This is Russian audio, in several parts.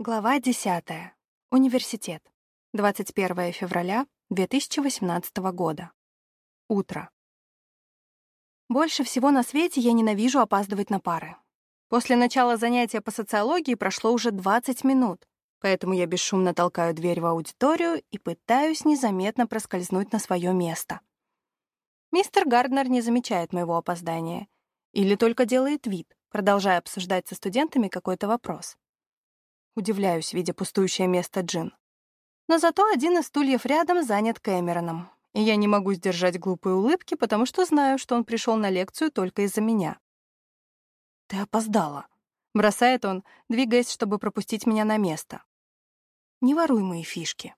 Глава 10. Университет. 21 февраля 2018 года. Утро. Больше всего на свете я ненавижу опаздывать на пары. После начала занятия по социологии прошло уже 20 минут, поэтому я бесшумно толкаю дверь в аудиторию и пытаюсь незаметно проскользнуть на свое место. Мистер Гарднер не замечает моего опоздания или только делает вид, продолжая обсуждать со студентами какой-то вопрос. Удивляюсь, видя пустующее место Джин. Но зато один из стульев рядом занят Кэмероном, и я не могу сдержать глупые улыбки, потому что знаю, что он пришел на лекцию только из-за меня. «Ты опоздала», — бросает он, двигаясь, чтобы пропустить меня на место. «Не воруй мои фишки».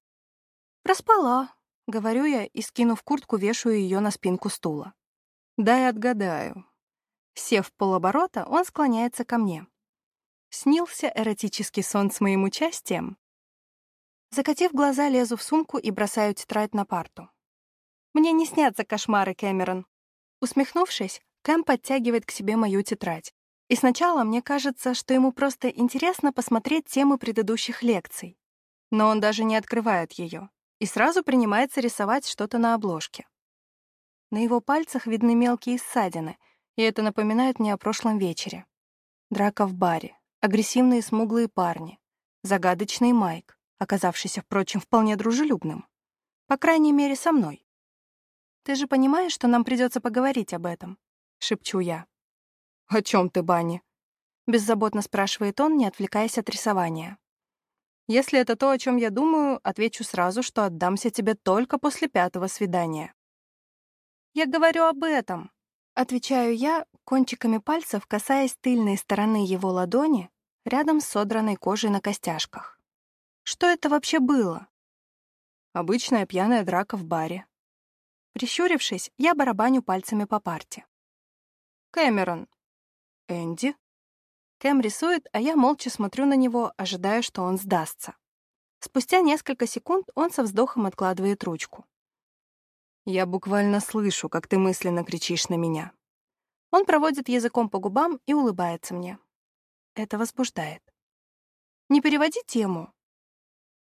«Проспала», — говорю я и, скинув куртку, вешаю ее на спинку стула. «Дай отгадаю». Сев полоборота, он склоняется ко мне. Снился эротический сон с моим участием? Закатив глаза, лезу в сумку и бросаю тетрадь на парту. Мне не снятся кошмары, Кэмерон. Усмехнувшись, Кэм подтягивает к себе мою тетрадь. И сначала мне кажется, что ему просто интересно посмотреть темы предыдущих лекций. Но он даже не открывает ее и сразу принимается рисовать что-то на обложке. На его пальцах видны мелкие ссадины, и это напоминает мне о прошлом вечере. Драка в баре, агрессивные смуглые парни, загадочный Майк, оказавшийся, впрочем, вполне дружелюбным. По крайней мере, со мной. «Ты же понимаешь, что нам придется поговорить об этом?» — шепчу я. «О чем ты, Банни?» — беззаботно спрашивает он, не отвлекаясь от рисования. «Если это то, о чем я думаю, отвечу сразу, что отдамся тебе только после пятого свидания». «Я говорю об этом», Отвечаю я, кончиками пальцев касаясь тыльной стороны его ладони рядом с содранной кожей на костяшках. Что это вообще было? Обычная пьяная драка в баре. Прищурившись, я барабаню пальцами по парте. Кэмерон. Энди. Кэм рисует, а я молча смотрю на него, ожидая, что он сдастся. Спустя несколько секунд он со вздохом откладывает ручку. Я буквально слышу, как ты мысленно кричишь на меня. Он проводит языком по губам и улыбается мне. Это возбуждает. Не переводи тему.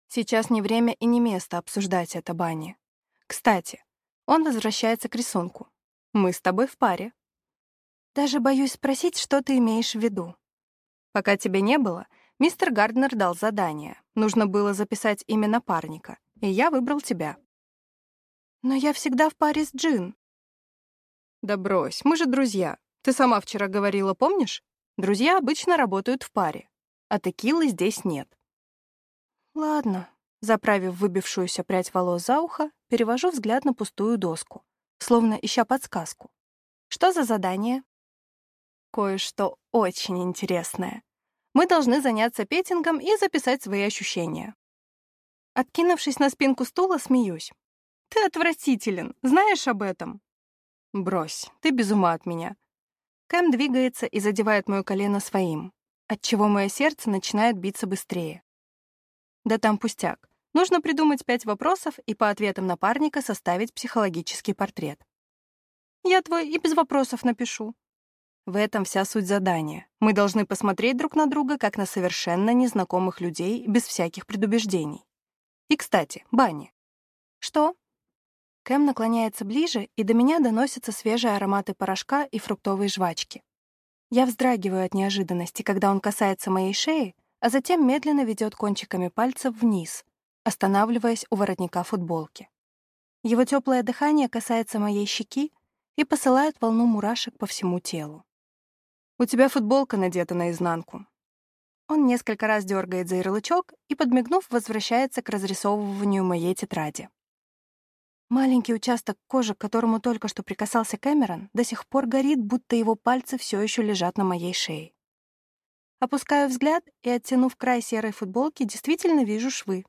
Сейчас не время и не место обсуждать это, Банни. Кстати, он возвращается к рисунку. Мы с тобой в паре. Даже боюсь спросить, что ты имеешь в виду. Пока тебя не было, мистер Гарднер дал задание. Нужно было записать имя напарника, и я выбрал тебя. Но я всегда в паре с Джин. Да брось, мы же друзья. Ты сама вчера говорила, помнишь? Друзья обычно работают в паре, а текилы здесь нет. Ладно. Заправив выбившуюся прядь волос за ухо, перевожу взгляд на пустую доску, словно ища подсказку. Что за задание? Кое-что очень интересное. Мы должны заняться петингом и записать свои ощущения. Откинувшись на спинку стула, смеюсь. Ты отвратителен, знаешь об этом? Брось, ты без ума от меня. Кэм двигается и задевает мое колено своим, отчего мое сердце начинает биться быстрее. Да там пустяк. Нужно придумать пять вопросов и по ответам напарника составить психологический портрет. Я твой и без вопросов напишу. В этом вся суть задания. Мы должны посмотреть друг на друга, как на совершенно незнакомых людей, без всяких предубеждений. И, кстати, Банни. Что? Кэм наклоняется ближе, и до меня доносятся свежие ароматы порошка и фруктовой жвачки. Я вздрагиваю от неожиданности, когда он касается моей шеи, а затем медленно ведет кончиками пальцев вниз, останавливаясь у воротника футболки. Его теплое дыхание касается моей щеки и посылает волну мурашек по всему телу. «У тебя футболка надета наизнанку». Он несколько раз дергает за ярлычок и, подмигнув, возвращается к разрисовыванию моей тетради. Маленький участок кожи, к которому только что прикасался Кэмерон, до сих пор горит, будто его пальцы все еще лежат на моей шее. Опускаю взгляд и, оттянув край серой футболки, действительно вижу швы.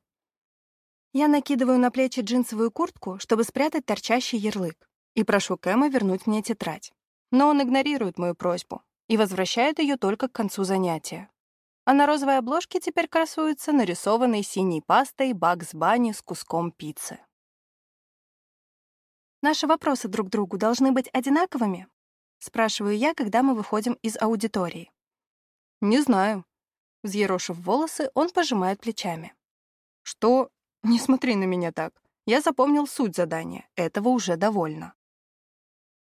Я накидываю на плечи джинсовую куртку, чтобы спрятать торчащий ярлык, и прошу Кэма вернуть мне тетрадь. Но он игнорирует мою просьбу и возвращает ее только к концу занятия. А на розовой обложке теперь красуется нарисованный синей пастой Бакс Банни с куском пиццы. Наши вопросы друг другу должны быть одинаковыми? Спрашиваю я, когда мы выходим из аудитории. Не знаю. Взъерошив волосы, он пожимает плечами. «Что? Не смотри на меня так. Я запомнил суть задания. Этого уже довольно».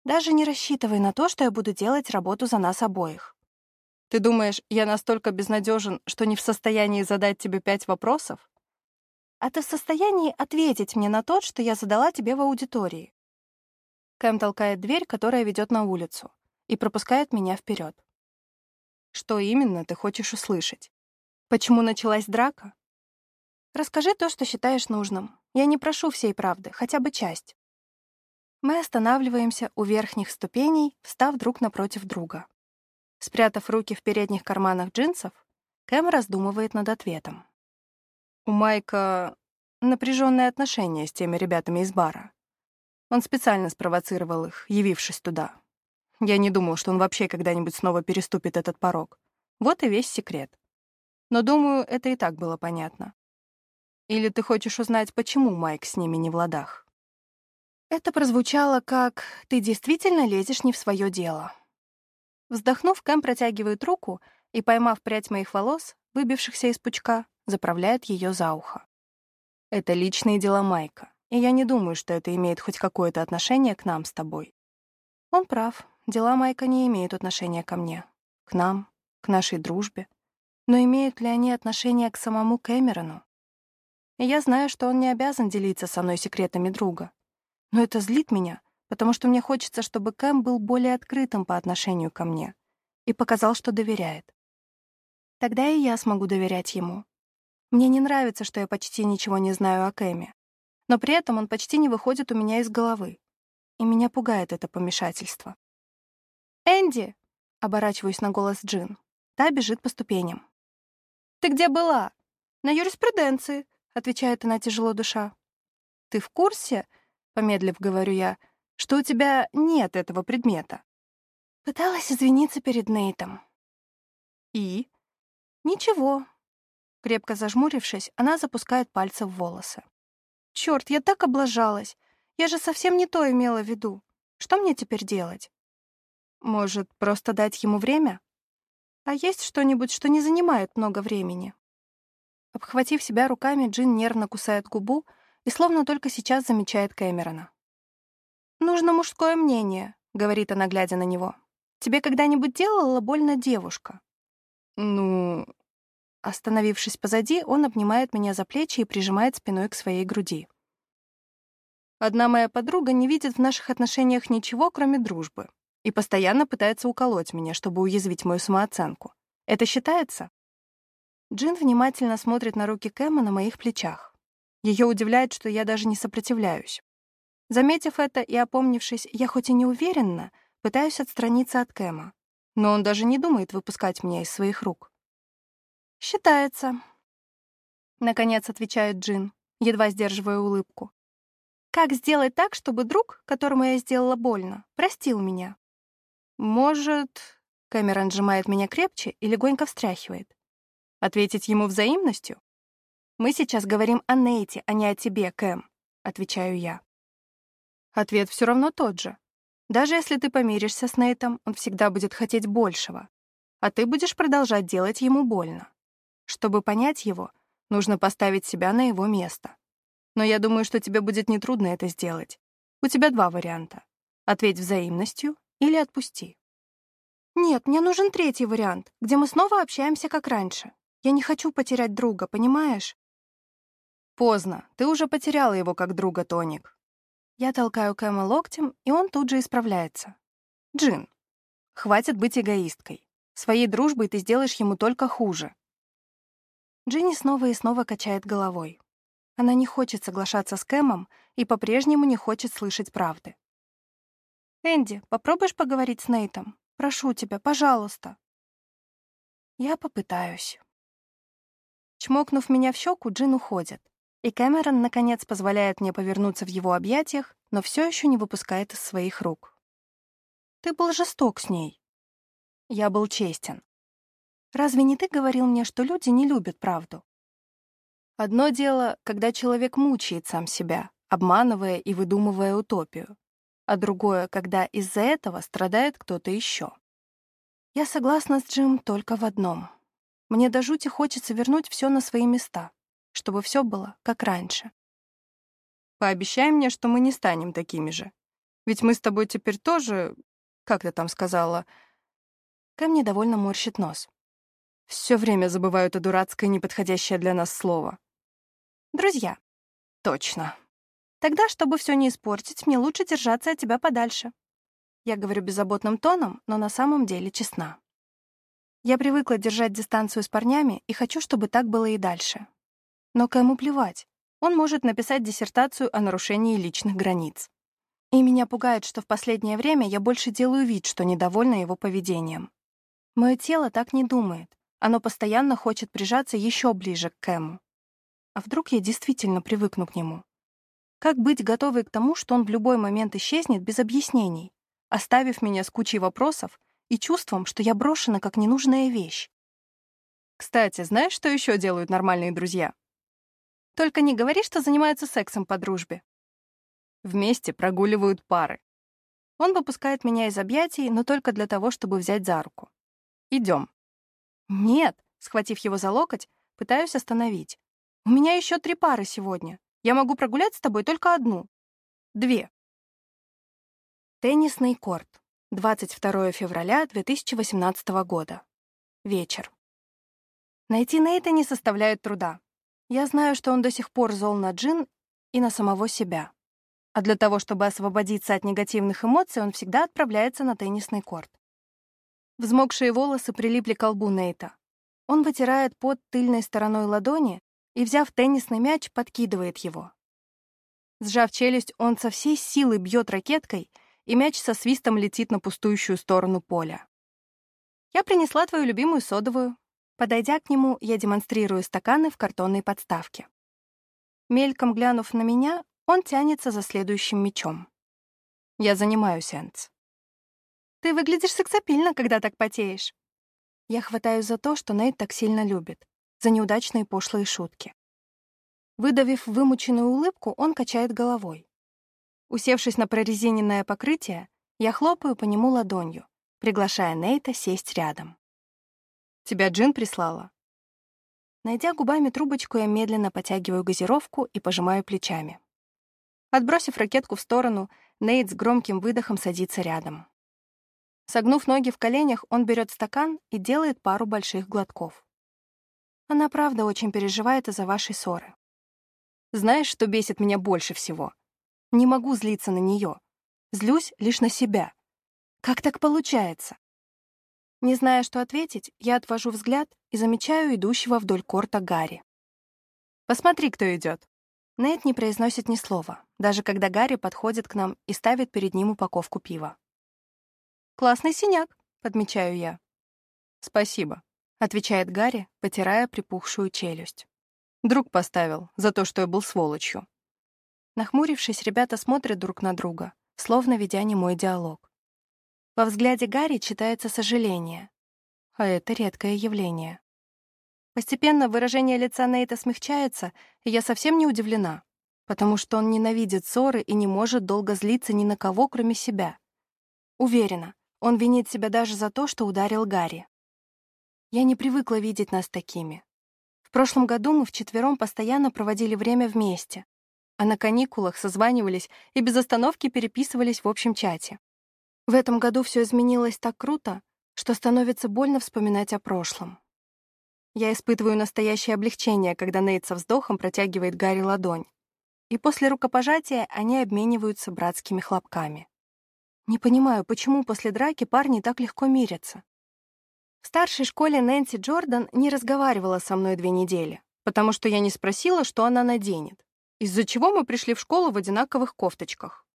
«Даже не рассчитывай на то, что я буду делать работу за нас обоих. Ты думаешь, я настолько безнадежен, что не в состоянии задать тебе пять вопросов? А ты в состоянии ответить мне на тот, что я задала тебе в аудитории?» Кэм толкает дверь, которая ведет на улицу, и пропускает меня вперед. Что именно ты хочешь услышать? Почему началась драка? Расскажи то, что считаешь нужным. Я не прошу всей правды, хотя бы часть. Мы останавливаемся у верхних ступеней, встав друг напротив друга. Спрятав руки в передних карманах джинсов, Кэм раздумывает над ответом. У Майка напряженные отношения с теми ребятами из бара. Он специально спровоцировал их, явившись туда. Я не думал, что он вообще когда-нибудь снова переступит этот порог. Вот и весь секрет. Но, думаю, это и так было понятно. Или ты хочешь узнать, почему Майк с ними не в ладах? Это прозвучало как «ты действительно лезешь не в свое дело». Вздохнув, Кэм протягивает руку и, поймав прядь моих волос, выбившихся из пучка, заправляет ее за ухо. Это личные дела Майка, и я не думаю, что это имеет хоть какое-то отношение к нам с тобой. Он прав. Дела Майка не имеют отношения ко мне, к нам, к нашей дружбе. Но имеют ли они отношение к самому Кэмерону? И я знаю, что он не обязан делиться со мной секретами друга. Но это злит меня, потому что мне хочется, чтобы Кэм был более открытым по отношению ко мне и показал, что доверяет. Тогда и я смогу доверять ему. Мне не нравится, что я почти ничего не знаю о Кэме, но при этом он почти не выходит у меня из головы, и меня пугает это помешательство. «Энди!» — оборачиваюсь на голос Джин. Та бежит по ступеням. «Ты где была?» «На юриспруденции», — отвечает она тяжело душа. «Ты в курсе?» — помедлив говорю я, что у тебя нет этого предмета. Пыталась извиниться перед Нейтом. И? Ничего. Крепко зажмурившись, она запускает пальцы в волосы. Черт, я так облажалась. Я же совсем не то имела в виду. Что мне теперь делать? Может, просто дать ему время? А есть что-нибудь, что не занимает много времени? Обхватив себя руками, Джин нервно кусает губу и словно только сейчас замечает Кэмерона. «Нужно мужское мнение», — говорит она, глядя на него. «Тебе когда-нибудь делала больно девушка?» «Ну...» Остановившись позади, он обнимает меня за плечи и прижимает спиной к своей груди. Одна моя подруга не видит в наших отношениях ничего, кроме дружбы, и постоянно пытается уколоть меня, чтобы уязвить мою самооценку. Это считается? Джин внимательно смотрит на руки Кэма на моих плечах. Ее удивляет, что я даже не сопротивляюсь. Заметив это и опомнившись, я хоть и не уверенно, пытаюсь отстраниться от Кэма, но он даже не думает выпускать меня из своих рук. «Считается», — наконец отвечает Джин, едва сдерживая улыбку. «Как сделать так, чтобы друг, которому я сделала больно, простил меня?» «Может...» — Кэмерон сжимает меня крепче и легонько встряхивает. «Ответить ему взаимностью?» «Мы сейчас говорим о Нейте, а не о тебе, Кэм», — отвечаю я. Ответ все равно тот же. Даже если ты помиришься с Нейтом, он всегда будет хотеть большего. А ты будешь продолжать делать ему больно. Чтобы понять его, нужно поставить себя на его место. Но я думаю, что тебе будет нетрудно это сделать. У тебя два варианта. Ответь взаимностью или отпусти. Нет, мне нужен третий вариант, где мы снова общаемся как раньше. Я не хочу потерять друга, понимаешь? Поздно. Ты уже потеряла его как друга, Тоник. Я толкаю Кэма локтем, и он тут же исправляется. «Джин, хватит быть эгоисткой. Своей дружбой ты сделаешь ему только хуже». Джинни снова и снова качает головой. Она не хочет соглашаться с Кэмом и по-прежнему не хочет слышать правды. «Энди, попробуешь поговорить с Нейтом? Прошу тебя, пожалуйста». «Я попытаюсь». Чмокнув меня в щеку, Джин уходит. И Кэмерон, наконец, позволяет мне повернуться в его объятиях, но все еще не выпускает из своих рук. «Ты был жесток с ней». «Я был честен». «Разве не ты говорил мне, что люди не любят правду?» Одно дело, когда человек мучает сам себя, обманывая и выдумывая утопию, а другое, когда из-за этого страдает кто-то еще. Я согласна с Джим только в одном. Мне до жути хочется вернуть все на свои места, чтобы все было как раньше. Пообещай мне, что мы не станем такими же. Ведь мы с тобой теперь тоже... Как ты там сказала? Кэм недовольно морщит нос. Все время забываю это дурацкое, неподходящее для нас слово. Друзья. Точно. Тогда, чтобы все не испортить, мне лучше держаться от тебя подальше. Я говорю беззаботным тоном, но на самом деле честна. Я привыкла держать дистанцию с парнями и хочу, чтобы так было и дальше. Но кому плевать? Он может написать диссертацию о нарушении личных границ. И меня пугает, что в последнее время я больше делаю вид, что недовольна его поведением. Мое тело так не думает. Оно постоянно хочет прижаться еще ближе к Кэму. А вдруг я действительно привыкну к нему? Как быть готовой к тому, что он в любой момент исчезнет без объяснений, оставив меня с кучей вопросов и чувством, что я брошена как ненужная вещь? Кстати, знаешь, что еще делают нормальные друзья? Только не говори, что занимаются сексом по дружбе. Вместе прогуливают пары. Он выпускает меня из объятий, но только для того, чтобы взять за руку. Идем. «Нет», — схватив его за локоть, пытаюсь остановить. «У меня еще три пары сегодня. Я могу прогулять с тобой только одну. Две». Теннисный корт. 22 февраля 2018 года. Вечер. Найти Нейта не составляет труда. Я знаю, что он до сих пор зол на Джин и на самого себя. А для того, чтобы освободиться от негативных эмоций, он всегда отправляется на теннисный корт. Взмокшие волосы прилипли к колбу Нейта. Он вытирает под тыльной стороной ладони и, взяв теннисный мяч, подкидывает его. Сжав челюсть, он со всей силы бьет ракеткой, и мяч со свистом летит на пустующую сторону поля. «Я принесла твою любимую содовую». Подойдя к нему, я демонстрирую стаканы в картонной подставке. Мельком глянув на меня, он тянется за следующим мячом. Я занимаюсь, Энц. Ты выглядишь сексапильно, когда так потеешь. Я хватаю за то, что Нейт так сильно любит, за неудачные пошлые шутки. Выдавив вымученную улыбку, он качает головой. Усевшись на прорезиненное покрытие, я хлопаю по нему ладонью, приглашая Нейта сесть рядом. «Тебя Джин прислала?» Найдя губами трубочку, я медленно потягиваю газировку и пожимаю плечами. Отбросив ракетку в сторону, Нейт с громким выдохом садится рядом. Согнув ноги в коленях, он берет стакан и делает пару больших глотков. Она правда очень переживает из-за вашей ссоры. Знаешь, что бесит меня больше всего? Не могу злиться на нее. Злюсь лишь на себя. Как так получается? Не зная, что ответить, я отвожу взгляд и замечаю идущего вдоль корта Гарри. «Посмотри, кто идет. Нейт не произносит ни слова, даже когда Гарри подходит к нам и ставит перед ним упаковку пива. «Классный синяк», — подмечаю я. «Спасибо», — отвечает Гарри, потирая припухшую челюсть. Друг поставил за то, что я был сволочью. Нахмурившись, ребята смотрят друг на друга, словно ведя немой диалог. Во взгляде Гарри читается сожаление, а это редкое явление. Постепенно выражение лица Нейта смягчается, и я совсем не удивлена, потому что он ненавидит ссоры и не может долго злиться ни на кого, кроме себя. Уверена, он винит себя даже за то, что ударил Гарри. Я не привыкла видеть нас такими. В прошлом году мы вчетвером постоянно проводили время вместе, а на каникулах созванивались и без остановки переписывались в общем чате. В этом году все изменилось так круто, что становится больно вспоминать о прошлом. Я испытываю настоящее облегчение, когда Нейт со вздохом протягивает Гарри ладонь. И после рукопожатия они обмениваются братскими хлопками. Не понимаю, почему после драки парни так легко мирятся. В старшей школе Нэнси Джордан не разговаривала со мной две недели, потому что я не спросила, что она наденет, из-за чего мы пришли в школу в одинаковых кофточках.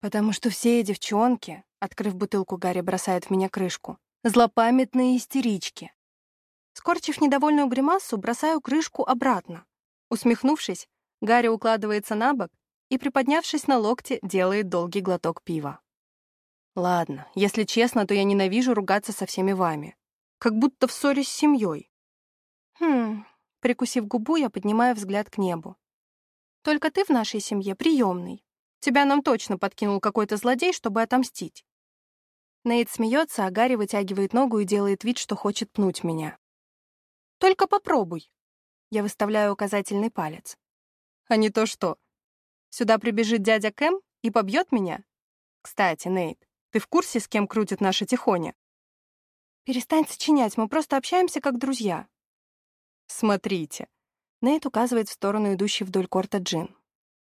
Потому что все девчонки, открыв бутылку, Гарри бросает в меня крышку, злопамятные истерички. Скорчив недовольную гримасу, бросаю крышку обратно. Усмехнувшись, Гарри укладывается на бок и, приподнявшись на локте, делает долгий глоток пива. Ладно, если честно, то я ненавижу ругаться со всеми вами. Как будто в ссоре с семьей. Хм, прикусив губу, я поднимаю взгляд к небу. Только ты в нашей семье приемный. Тебя нам точно подкинул какой-то злодей, чтобы отомстить. Нейт смеется, а Гарри вытягивает ногу и делает вид, что хочет пнуть меня. Только попробуй. Я выставляю указательный палец. А не то что. Сюда прибежит дядя Кэм и побьет меня? Кстати, Нейт, ты в курсе, с кем крутит наша Тихоня? Перестань сочинять, мы просто общаемся как друзья. Смотрите. Нейт указывает в сторону идущей вдоль корта Джин.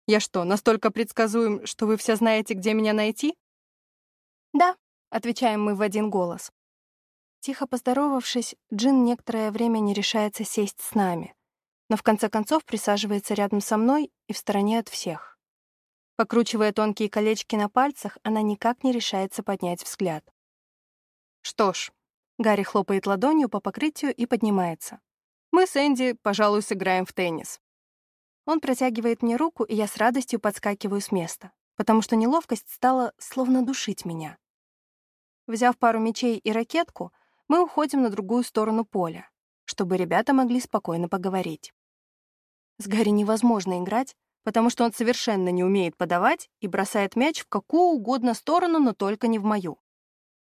Я что, настолько предсказуем, что вы все знаете, где меня найти? Да, отвечаем мы в один голос. Тихо поздоровавшись, Джин некоторое время не решается сесть с нами, но в конце концов присаживается рядом со мной и в стороне от всех. Покручивая тонкие колечки на пальцах, она никак не решается поднять взгляд. Что ж, Гарри хлопает ладонью по покрытию и поднимается. Мы с Энди, пожалуй, сыграем в теннис. Он протягивает мне руку, и я с радостью подскакиваю с места, потому что неловкость стала словно душить меня. Взяв пару мячей и ракетку, мы уходим на другую сторону поля, чтобы ребята могли спокойно поговорить. С Гарри невозможно играть, потому что он совершенно не умеет подавать и бросает мяч в какую угодно сторону, но только не в мою.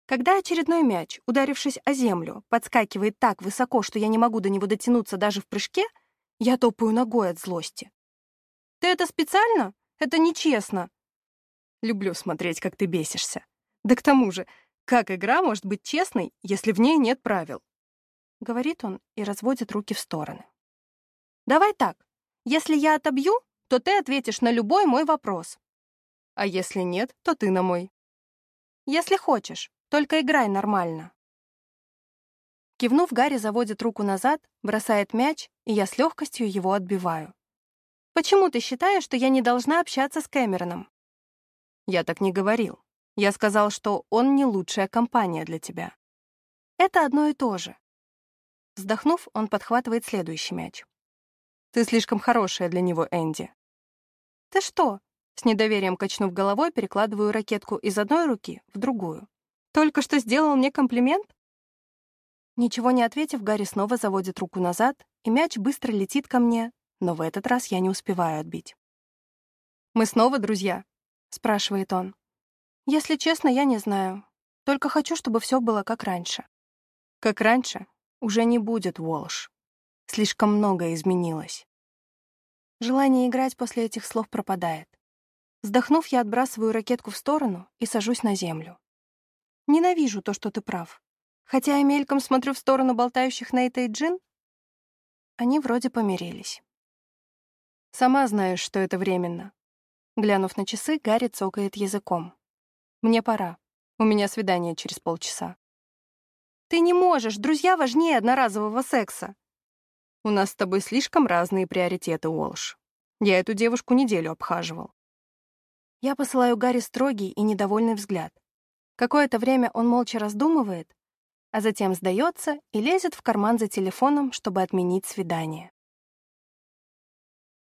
Когда очередной мяч, ударившись о землю, подскакивает так высоко, что я не могу до него дотянуться даже в прыжке, я топаю ногой от злости. «Ты это специально? Это нечестно!» Люблю смотреть, как ты бесишься. Да к тому же, как игра может быть честной, если в ней нет правил? Говорит он и разводит руки в стороны. Давай так. Если я отобью, то ты ответишь на любой мой вопрос. А если нет, то ты на мой. Если хочешь, только играй нормально. Кивнув, Гарри заводит руку назад, бросает мяч, и я с легкостью его отбиваю. «Почему ты считаешь, что я не должна общаться с Кэмероном?» «Я так не говорил. Я сказал, что он не лучшая компания для тебя». «Это одно и то же». Вздохнув, он подхватывает следующий мяч. «Ты слишком хорошая для него, Энди». «Ты что?» С недоверием качнув головой, перекладываю ракетку из одной руки в другую. «Только что сделал мне комплимент?» Ничего не ответив, Гарри снова заводит руку назад, и мяч быстро летит ко мне, но в этот раз я не успеваю отбить. «Мы снова друзья?» — спрашивает он. «Если честно, я не знаю. Только хочу, чтобы все было как раньше». «Как раньше? Уже не будет, Уолш. Слишком многое изменилось». Желание играть после этих слов пропадает. Вздохнув, я отбрасываю ракетку в сторону и сажусь на землю. Ненавижу то, что ты прав. Хотя я мельком смотрю в сторону болтающих Нейта и Джин, они вроде помирились. Сама знаешь, что это временно. Глянув на часы, Гарри цокает языком. Мне пора. У меня свидание через полчаса. Ты не можешь, друзья важнее одноразового секса. У нас с тобой слишком разные приоритеты, Уолш. Я эту девушку неделю обхаживал. Я посылаю Гарри строгий и недовольный взгляд. Какое-то время он молча раздумывает, а затем сдается и лезет в карман за телефоном, чтобы отменить свидание.